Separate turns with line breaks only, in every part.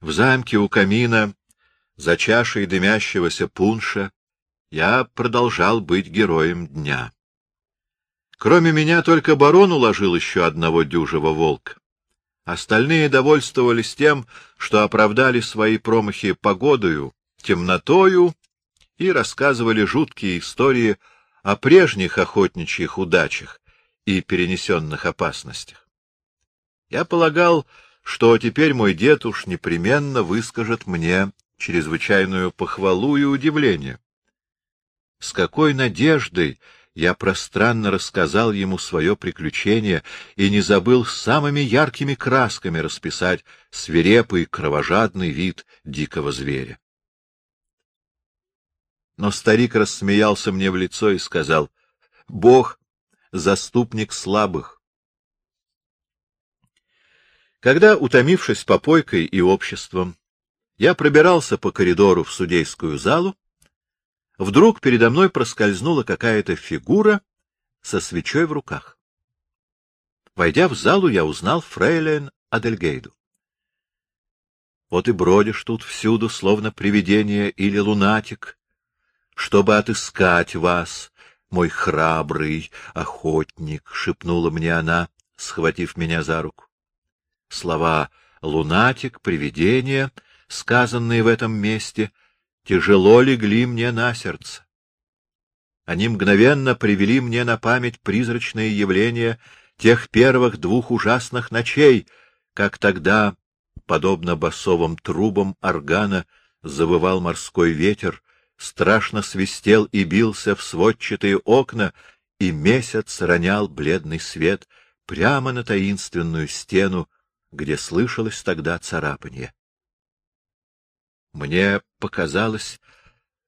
В замке у камина, за чашей дымящегося пунша, я продолжал быть героем дня. Кроме меня только барон уложил еще одного дюжего волка. Остальные довольствовались тем, что оправдали свои промахи погодою, темнотою и рассказывали жуткие истории о прежних охотничьих удачах и перенесенных опасностях. Я полагал, что теперь мой дед уж непременно выскажет мне чрезвычайную похвалу и удивление. С какой надеждой я пространно рассказал ему свое приключение и не забыл самыми яркими красками расписать свирепый кровожадный вид дикого зверя. Но старик рассмеялся мне в лицо и сказал, — Бог — заступник слабых. Когда, утомившись попойкой и обществом, я пробирался по коридору в судейскую залу, Вдруг передо мной проскользнула какая-то фигура со свечой в руках. Войдя в залу, я узнал фрейлин Адельгейду. Вот и бродишь тут всюду, словно привидение или лунатик, чтобы отыскать вас, мой храбрый охотник, — шепнула мне она, схватив меня за руку. Слова «лунатик», «привидение», сказанные в этом месте — тяжело легли мне на сердце. Они мгновенно привели мне на память призрачные явления тех первых двух ужасных ночей, как тогда, подобно басовым трубам органа, завывал морской ветер, страшно свистел и бился в сводчатые окна, и месяц ронял бледный свет прямо на таинственную стену, где слышалось тогда царапанье. Мне показалось,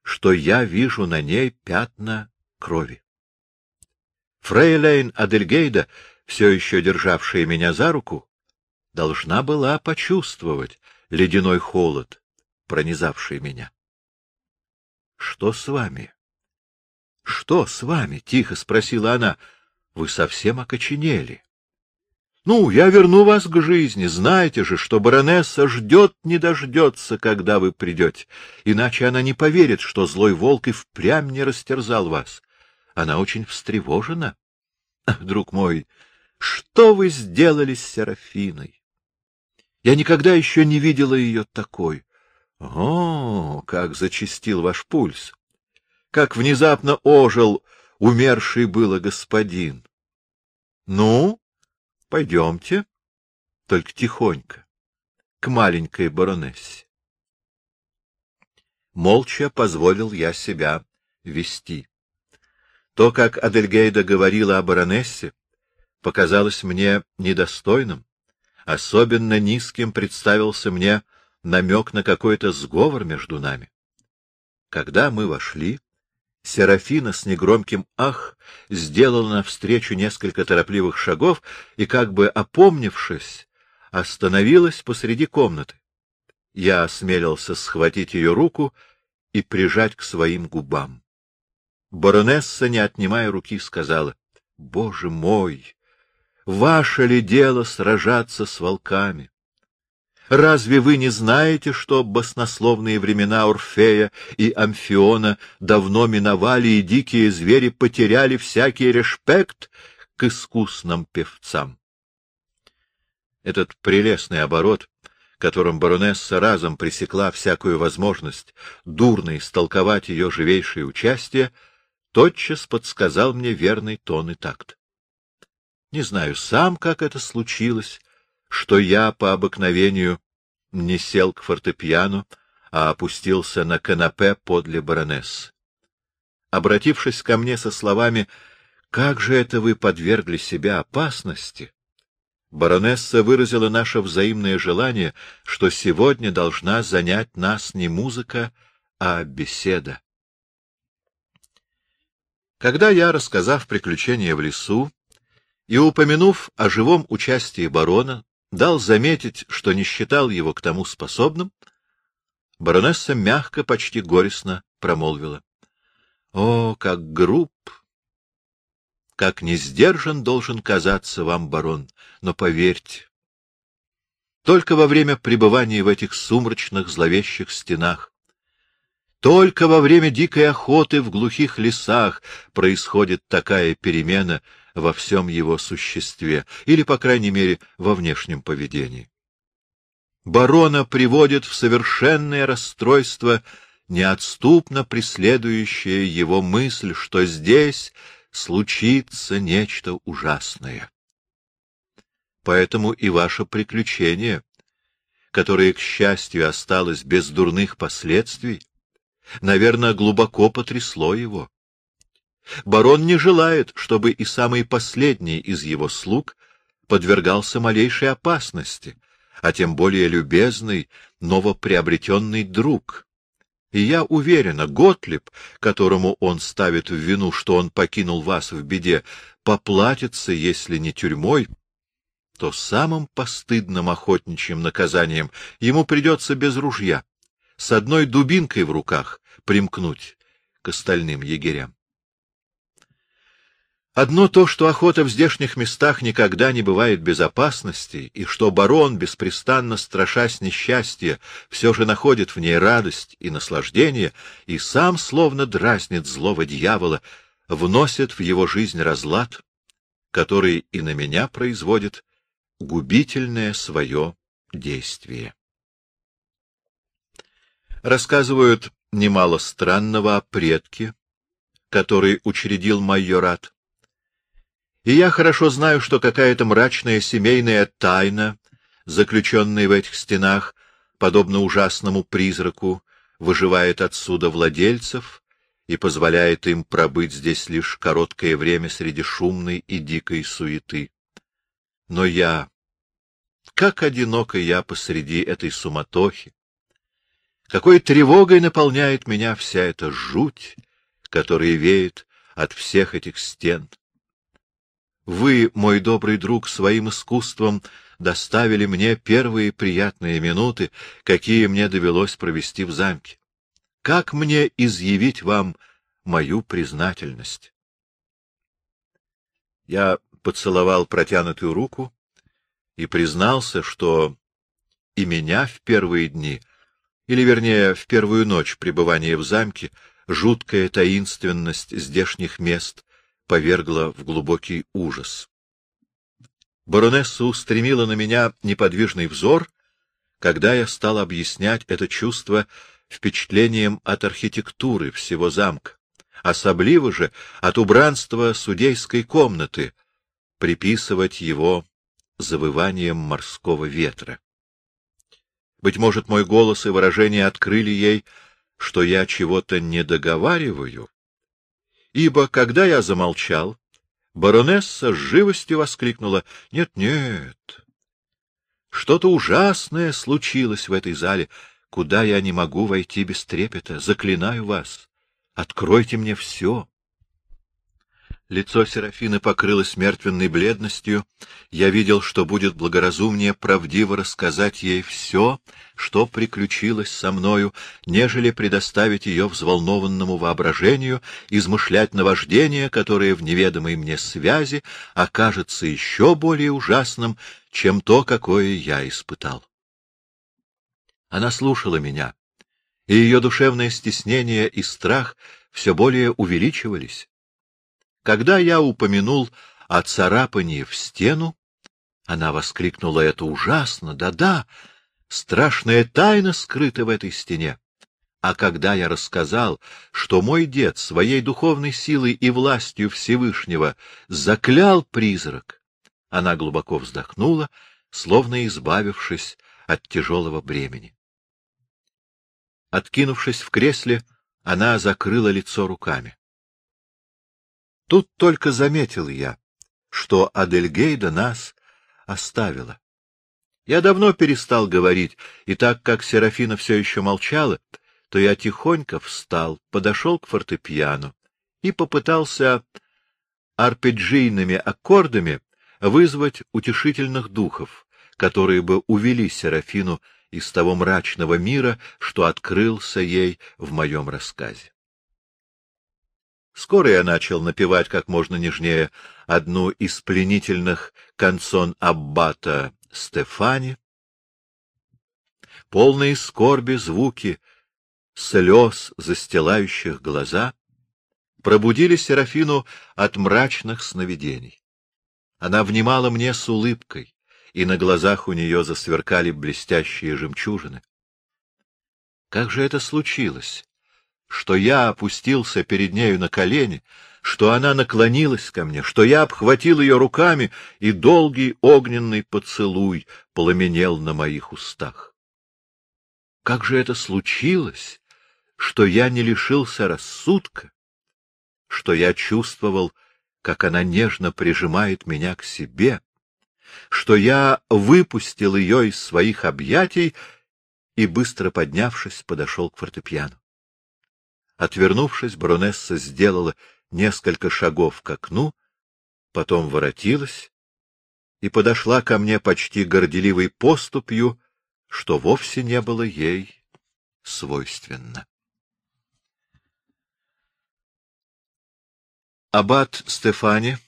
что я вижу на ней пятна крови. Фрейлейн Адельгейда, все еще державшая меня за руку, должна была почувствовать ледяной холод, пронизавший меня. — Что с вами? — Что с вами? — тихо спросила она. — Вы совсем окоченели. Ну, я верну вас к жизни. Знаете же, что баронесса ждет, не дождется, когда вы придете. Иначе она не поверит, что злой волк и впрямь не растерзал вас. Она очень встревожена. Друг мой, что вы сделали с Серафиной? Я никогда еще не видела ее такой. О, как зачистил ваш пульс! Как внезапно ожил умерший было господин! Ну, Пойдемте, только тихонько, к маленькой баронессе. Молча позволил я себя вести. То, как Адельгейда говорила о баронессе, показалось мне недостойным. Особенно низким представился мне намек на какой-то сговор между нами. Когда мы вошли, Серафина с негромким «ах» сделала навстречу несколько торопливых шагов и, как бы опомнившись, остановилась посреди комнаты. Я осмелился схватить ее руку и прижать к своим губам. Баронесса, не отнимая руки, сказала, — Боже мой! Ваше ли дело сражаться с волками? Разве вы не знаете, что баснословные времена Орфея и Амфиона давно миновали, и дикие звери потеряли всякий респект к искусным певцам? Этот прелестный оборот, которым баронесса разом пресекла всякую возможность дурно истолковать ее живейшее участие, тотчас подсказал мне верный тон и такт. Не знаю сам, как это случилось, что я по обыкновению не сел к фортепиано, а опустился на канапе подле баронесс. Обратившись ко мне со словами «Как же это вы подвергли себя опасности?» Баронесса выразила наше взаимное желание, что сегодня должна занять нас не музыка, а беседа. Когда я, рассказав приключения в лесу и упомянув о живом участии барона, дал заметить, что не считал его к тому способным, баронесса мягко, почти горестно промолвила. — О, как груб! Как не сдержан должен казаться вам, барон, но поверьте, только во время пребывания в этих сумрачных зловещих стенах. Только во время дикой охоты в глухих лесах происходит такая перемена во всем его существе, или, по крайней мере, во внешнем поведении. Барона приводит в совершенное расстройство неотступно преследующая его мысль, что здесь случится нечто ужасное. Поэтому и ваше приключение, которое, к счастью, осталось без дурных последствий, наверное, глубоко потрясло его. Барон не желает, чтобы и самый последний из его слуг подвергался малейшей опасности, а тем более любезный, новоприобретенный друг. И я уверена, Готлиб, которому он ставит в вину, что он покинул вас в беде, поплатится, если не тюрьмой, то самым постыдным охотничьим наказанием ему придется без ружья, с одной дубинкой в руках, примкнуть к остальным егерям. Одно то, что охота в здешних местах никогда не бывает безопасности, и что барон, беспрестанно страшась несчастья, все же находит в ней радость и наслаждение, и сам, словно дразнит злого дьявола, вносит в его жизнь разлад, который и на меня производит губительное свое действие. Рассказывают немало странного о предке, который учредил майорат, и я хорошо знаю, что какая-то мрачная семейная тайна, заключенная в этих стенах, подобно ужасному призраку, выживает отсюда владельцев и позволяет им пробыть здесь лишь короткое время среди шумной и дикой суеты. Но я... Как одиноко я посреди этой суматохи! Какой тревогой наполняет меня вся эта жуть, которая веет от всех этих стен! Вы, мой добрый друг, своим искусством доставили мне первые приятные минуты, какие мне довелось провести в замке. Как мне изъявить вам мою признательность? Я поцеловал протянутую руку и признался, что и меня в первые дни, или, вернее, в первую ночь пребывания в замке, жуткая таинственность здешних мест повергла в глубокий ужас. Баронесса устремила на меня неподвижный взор, когда я стал объяснять это чувство впечатлением от архитектуры всего замка, особливо же от убранства судейской комнаты, приписывать его завыванием морского ветра. Быть может, мой голос и выражение открыли ей, что я чего-то не договариваю, ибо, когда я замолчал, баронесса с живостью воскликнула «Нет, нет, что-то ужасное случилось в этой зале, куда я не могу войти без трепета. Заклинаю вас, откройте мне все». Лицо Серафины покрылось мертвенной бледностью. Я видел, что будет благоразумнее правдиво рассказать ей все, что приключилось со мною, нежели предоставить ее взволнованному воображению, измышлять наваждение, которое в неведомой мне связи окажется еще более ужасным, чем то, какое я испытал. Она слушала меня, и ее душевное стеснение и страх все более увеличивались. Когда я упомянул о царапании в стену, она воскликнула, это ужасно, да-да, страшная тайна скрыта в этой стене. А когда я рассказал, что мой дед своей духовной силой и властью Всевышнего заклял призрак, она глубоко вздохнула, словно избавившись от тяжелого бремени. Откинувшись в кресле, она закрыла лицо руками. Тут только заметил я, что Адельгейда нас оставила. Я давно перестал говорить, и так как Серафина все еще молчала, то я тихонько встал, подошел к фортепиано и попытался арпеджийными аккордами вызвать утешительных духов, которые бы увели Серафину из того мрачного мира, что открылся ей в моем рассказе. Скоро я начал напевать как можно нежнее одну из пленительных канцон Аббата Стефани, полные скорби звуки, слез, застилающих глаза, пробудили Серафину от мрачных сновидений. Она внимала мне с улыбкой, и на глазах у нее засверкали блестящие жемчужины. Как же это случилось, что я опустился перед нею на колени, что она наклонилась ко мне, что я обхватил ее руками, и долгий огненный поцелуй пламенел на моих устах? Как же это случилось, что я не лишился рассудка, что я чувствовал, как она нежно прижимает меня к себе, что я выпустил ее из своих объятий и, быстро поднявшись, подошел к фортепиано. Отвернувшись, баронесса сделала несколько шагов к окну, потом воротилась и подошла ко мне почти горделивой поступью, что вовсе не было ей свойственно. Аббат Стефани,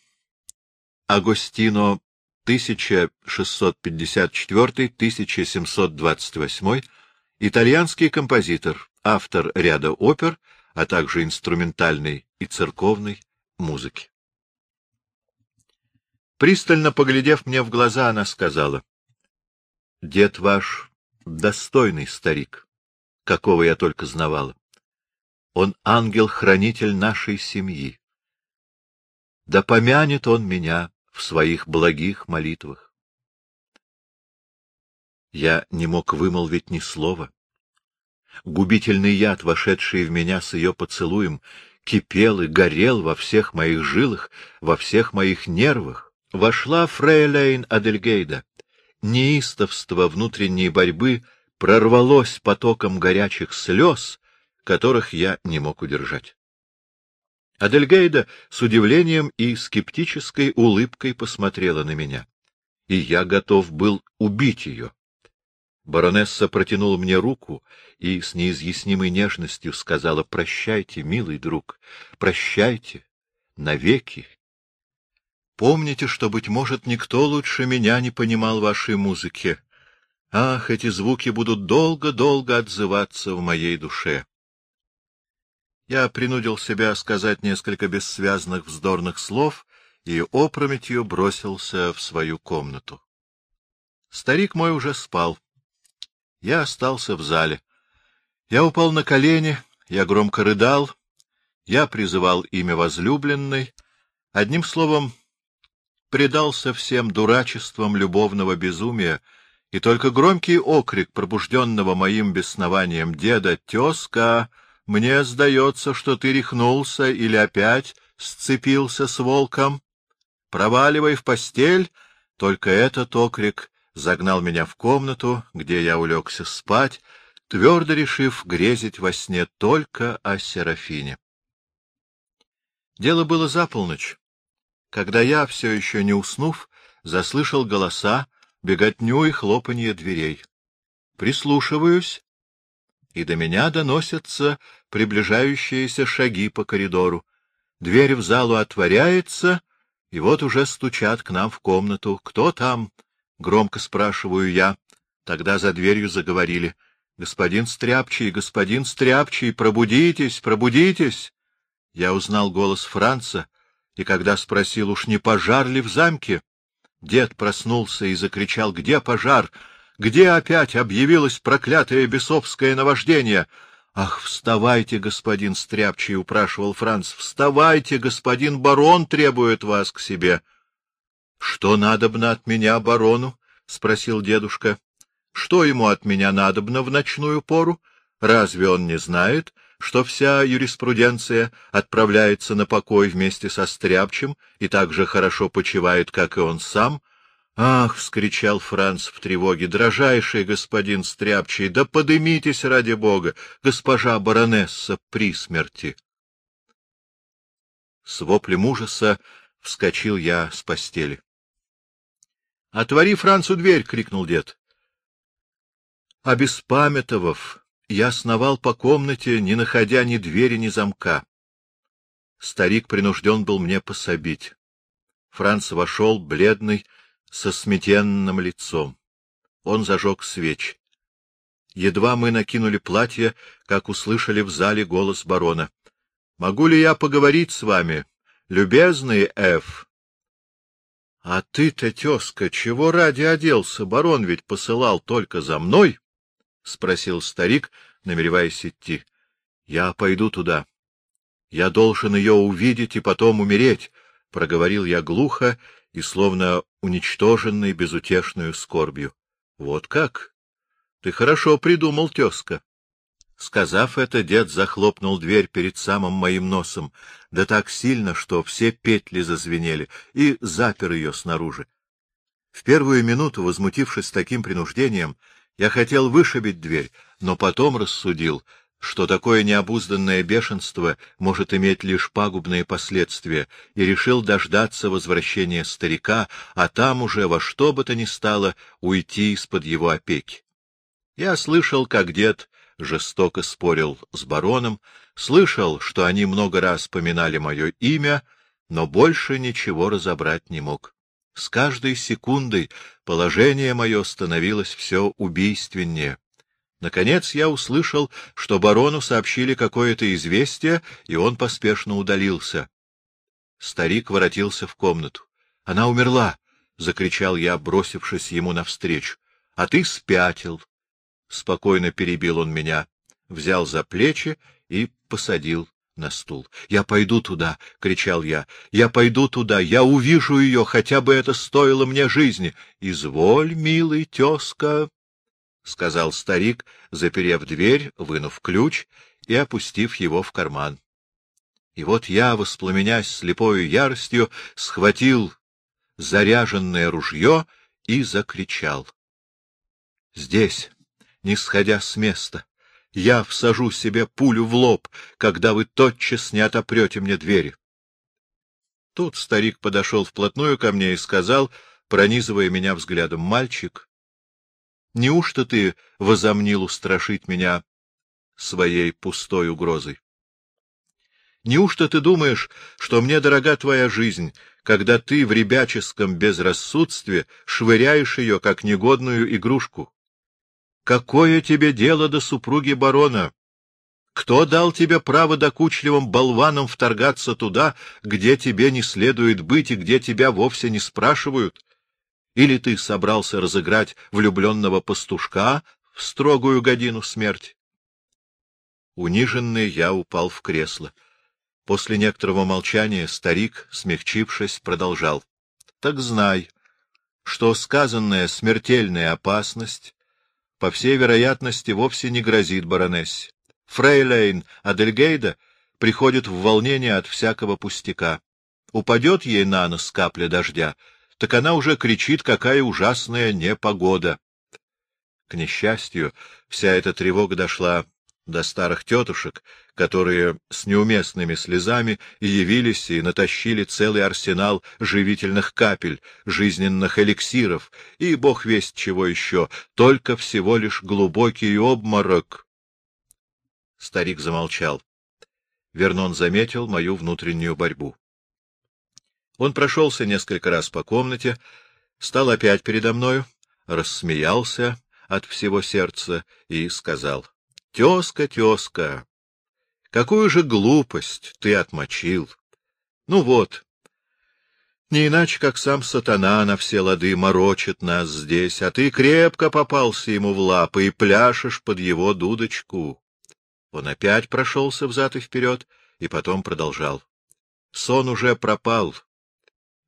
Агостино 1654-1728, итальянский композитор, автор ряда опер, а также инструментальной и церковной музыки. Пристально поглядев мне в глаза, она сказала, — Дед ваш достойный старик, какого я только знавала. Он ангел-хранитель нашей семьи. Да помянет он меня в своих благих молитвах. Я не мог вымолвить ни слова. Губительный яд, вошедший в меня с ее поцелуем, кипел и горел во всех моих жилах, во всех моих нервах. Вошла фрейлейн Адельгейда. Неистовство внутренней борьбы прорвалось потоком горячих слез, которых я не мог удержать. Адельгейда с удивлением и скептической улыбкой посмотрела на меня, и я готов был убить ее. Баронесса протянула мне руку и с неизъяснимой нежностью сказала «Прощайте, милый друг, прощайте, навеки. Помните, что, быть может, никто лучше меня не понимал вашей музыки. Ах, эти звуки будут долго-долго отзываться в моей душе». Я принудил себя сказать несколько бессвязных вздорных слов и опрометью бросился в свою комнату. Старик мой уже спал. Я остался в зале. Я упал на колени, я громко рыдал, я призывал имя возлюбленной, одним словом, предался всем дурачествам любовного безумия, и только громкий окрик, пробужденного моим беснованием деда «Тезка!» Мне сдается, что ты рехнулся или опять сцепился с волком. Проваливай в постель, только этот окрик загнал меня в комнату, где я улегся спать, твердо решив грезить во сне только о Серафине. Дело было за полночь, когда я, все еще не уснув, заслышал голоса, беготню и хлопанье дверей. Прислушиваюсь, и до меня доносятся приближающиеся шаги по коридору. Дверь в залу отворяется, и вот уже стучат к нам в комнату. «Кто там?» Громко спрашиваю я. Тогда за дверью заговорили. — Господин Стряпчий, господин Стряпчий, пробудитесь, пробудитесь! Я узнал голос Франца, и когда спросил, уж не пожар ли в замке, дед проснулся и закричал, где пожар? Где опять объявилось проклятое бесовское наваждение? — Ах, вставайте, господин Стряпчий, — упрашивал Франц, — вставайте, господин барон требует вас к себе. — Что надобно от меня барону? — спросил дедушка. — Что ему от меня надобно в ночную пору? Разве он не знает, что вся юриспруденция отправляется на покой вместе со Стряпчем и так же хорошо почивает, как и он сам? — Ах! — вскричал Франц в тревоге. — Дрожайший господин Стряпчий, да подымитесь ради бога! Госпожа баронесса при смерти! С воплем ужаса вскочил я с постели. — Отвори Францу дверь! — крикнул дед. Обеспамятовав, я сновал по комнате, не находя ни двери, ни замка. Старик принужден был мне пособить. Франц вошел, бледный, со сметенным лицом. Он зажег свеч. Едва мы накинули платье, как услышали в зале голос барона. — Могу ли я поговорить с вами, любезный Эф? — А ты-то, тезка, чего ради оделся? Барон ведь посылал только за мной? — спросил старик, намереваясь идти. — Я пойду туда. Я должен ее увидеть и потом умереть, — проговорил я глухо и словно уничтоженный безутешную скорбью. — Вот как? Ты хорошо придумал, тезка. Сказав это, дед захлопнул дверь перед самым моим носом, да так сильно, что все петли зазвенели, и запер ее снаружи. В первую минуту, возмутившись таким принуждением, я хотел вышибить дверь, но потом рассудил, что такое необузданное бешенство может иметь лишь пагубные последствия, и решил дождаться возвращения старика, а там уже во что бы то ни стало уйти из-под его опеки. Я слышал, как дед жестоко спорил с бароном, слышал, что они много раз поминали мое имя, но больше ничего разобрать не мог. С каждой секундой положение мое становилось все убийственнее. Наконец я услышал, что барону сообщили какое-то известие, и он поспешно удалился. Старик воротился в комнату. — Она умерла! — закричал я, бросившись ему навстречу. — А ты спятил! Спокойно перебил он меня, взял за плечи и посадил на стул. — Я пойду туда! — кричал я. — Я пойду туда! Я увижу ее, хотя бы это стоило мне жизни! — Изволь, милый тезка! — сказал старик, заперев дверь, вынув ключ и опустив его в карман. И вот я, воспламенясь слепою яростью, схватил заряженное ружье и закричал. — Здесь! Не сходя с места. Я всажу себе пулю в лоб, когда вы тотчас не отопрете мне двери. Тут старик подошел вплотную ко мне и сказал, пронизывая меня взглядом, — Мальчик, неужто ты возомнил устрашить меня своей пустой угрозой? Неужто ты думаешь, что мне дорога твоя жизнь, когда ты в ребяческом безрассудстве швыряешь ее, как негодную игрушку? Какое тебе дело до супруги барона? Кто дал тебе право докучливым болванам вторгаться туда, где тебе не следует быть и где тебя вовсе не спрашивают? Или ты собрался разыграть влюбленного пастушка в строгую годину смерти? Униженный я упал в кресло. После некоторого молчания старик, смягчившись, продолжал. — Так знай, что сказанная смертельная опасность по всей вероятности, вовсе не грозит баронессе. Фрейлейн Адельгейда приходит в волнение от всякого пустяка. Упадет ей на нос капля дождя, так она уже кричит, какая ужасная непогода. К несчастью, вся эта тревога дошла до старых тетушек, которые с неуместными слезами явились и натащили целый арсенал живительных капель, жизненных эликсиров и бог весть чего еще, только всего лишь глубокий обморок. Старик замолчал. Вернон заметил мою внутреннюю борьбу. Он прошелся несколько раз по комнате, стал опять передо мною, рассмеялся от всего сердца и сказал —— Тезка, тезка, какую же глупость ты отмочил! Ну вот, не иначе, как сам сатана на все лады морочит нас здесь, а ты крепко попался ему в лапы и пляшешь под его дудочку. Он опять прошелся взад и вперед и потом продолжал. Сон уже пропал,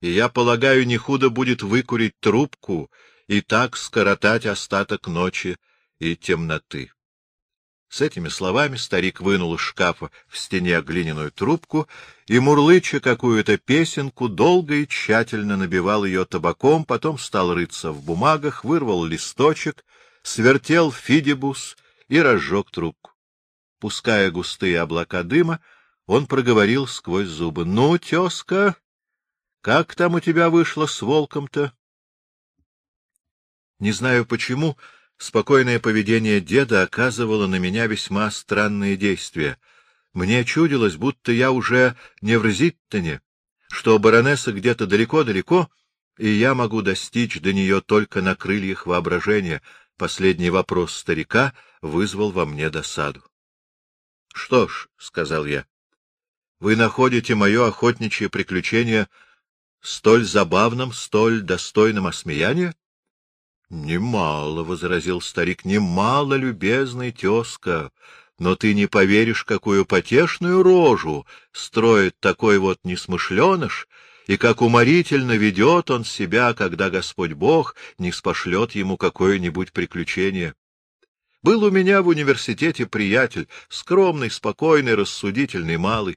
и я полагаю, не худо будет выкурить трубку и так скоротать остаток ночи и темноты. С этими словами старик вынул из шкафа в стене глиняную трубку и, мурлыча какую-то песенку, долго и тщательно набивал ее табаком, потом стал рыться в бумагах, вырвал листочек, свертел фидибус и разжег трубку. Пуская густые облака дыма, он проговорил сквозь зубы. — Ну, тезка, как там у тебя вышло с волком-то? Не знаю почему, Спокойное поведение деда оказывало на меня весьма странные действия. Мне чудилось, будто я уже не в Рзиттоне, что баронесса где-то далеко-далеко, и я могу достичь до нее только на крыльях воображения. Последний вопрос старика вызвал во мне досаду. — Что ж, — сказал я, — вы находите мое охотничье приключение столь забавным, столь достойным осмеяния? — Немало, — возразил старик, — немало, любезный тезка, но ты не поверишь, какую потешную рожу строит такой вот несмышленыш, и как уморительно ведет он себя, когда Господь Бог не спошлет ему какое-нибудь приключение. Был у меня в университете приятель, скромный, спокойный, рассудительный, малый.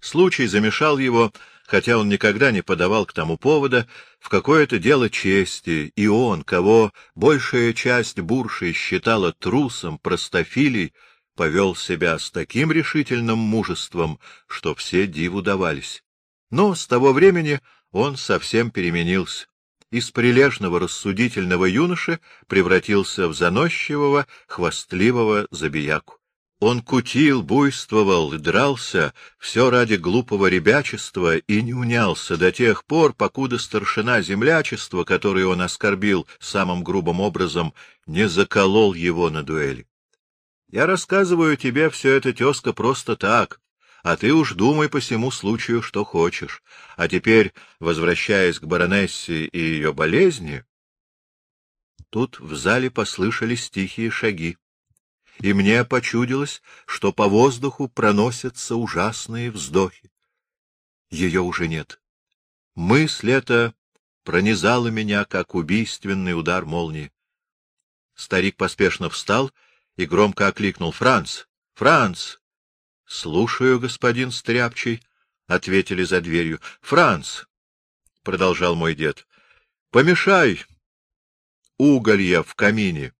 Случай замешал его, хотя он никогда не подавал к тому повода, в какое-то дело чести, и он, кого большая часть буршей считала трусом, простофилей, повел себя с таким решительным мужеством, что все диву давались. Но с того времени он совсем переменился. Из прилежного рассудительного юноши превратился в заносчивого, хвастливого забияку. Он кутил, буйствовал и дрался, все ради глупого ребячества, и не унялся до тех пор, покуда старшина землячества, который он оскорбил самым грубым образом, не заколол его на дуэли. Я рассказываю тебе все это, тезка, просто так, а ты уж думай по всему случаю, что хочешь. А теперь, возвращаясь к баронессе и ее болезни... Тут в зале послышались тихие шаги, и мне почудилось, что по воздуху проносятся ужасные вздохи. Ее уже нет. Мысль эта пронизала меня, как убийственный удар молнии. Старик поспешно встал и громко окликнул. — Франц! Франц! — Слушаю, господин Стряпчий, — ответили за дверью. — Франц, — продолжал мой дед, — помешай уголья в камине,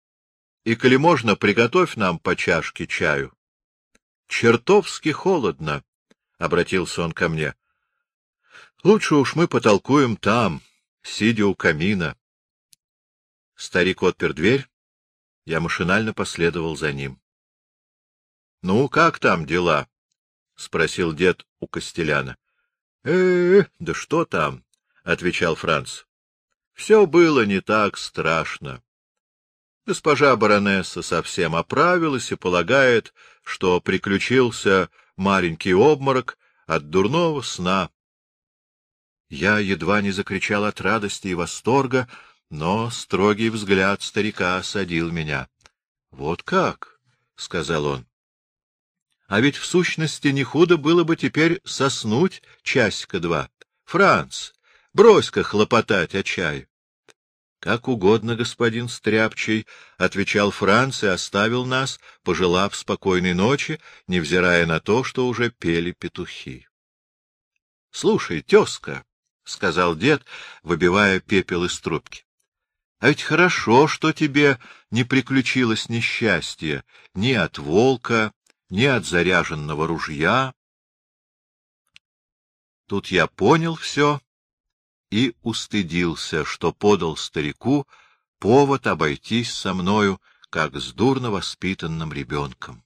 и, коли можно, приготовь нам по чашке чаю. — Чертовски холодно, — обратился он ко мне. — Лучше уж мы потолкуем там, сидя у камина. Старик отпер дверь, я машинально последовал за ним. — Ну, как там дела? — спросил дед у Костеляна. «Э — Э, да что там? — отвечал Франц. — Все было не так страшно. Госпожа баронесса совсем оправилась и полагает, что приключился маленький обморок от дурного сна. Я едва не закричал от радости и восторга, но строгий взгляд старика осадил меня. — Вот как? — сказал он. А ведь в сущности не худо было бы теперь соснуть часика-два. Франц, брось-ка хлопотать о чае. — Как угодно, господин Стряпчий, — отвечал Франц и оставил нас, пожелав спокойной ночи, невзирая на то, что уже пели петухи. — Слушай, тезка, — сказал дед, выбивая пепел из трубки, — а ведь хорошо, что тебе не приключилось несчастье ни от волка, ни от заряженного ружья. Тут я понял все и устыдился, что подал старику повод обойтись со мною, как с дурно воспитанным ребенком.